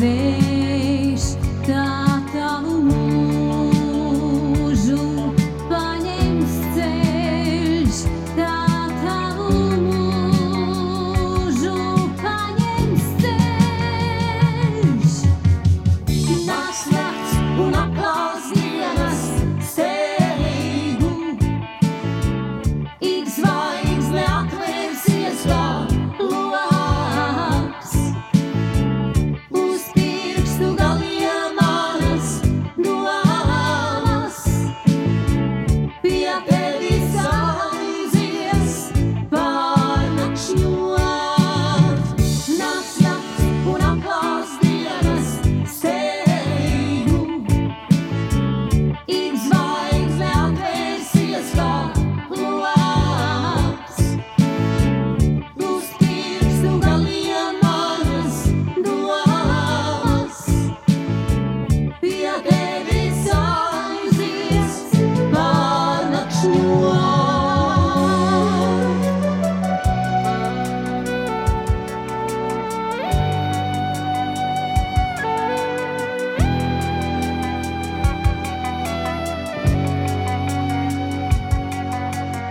name.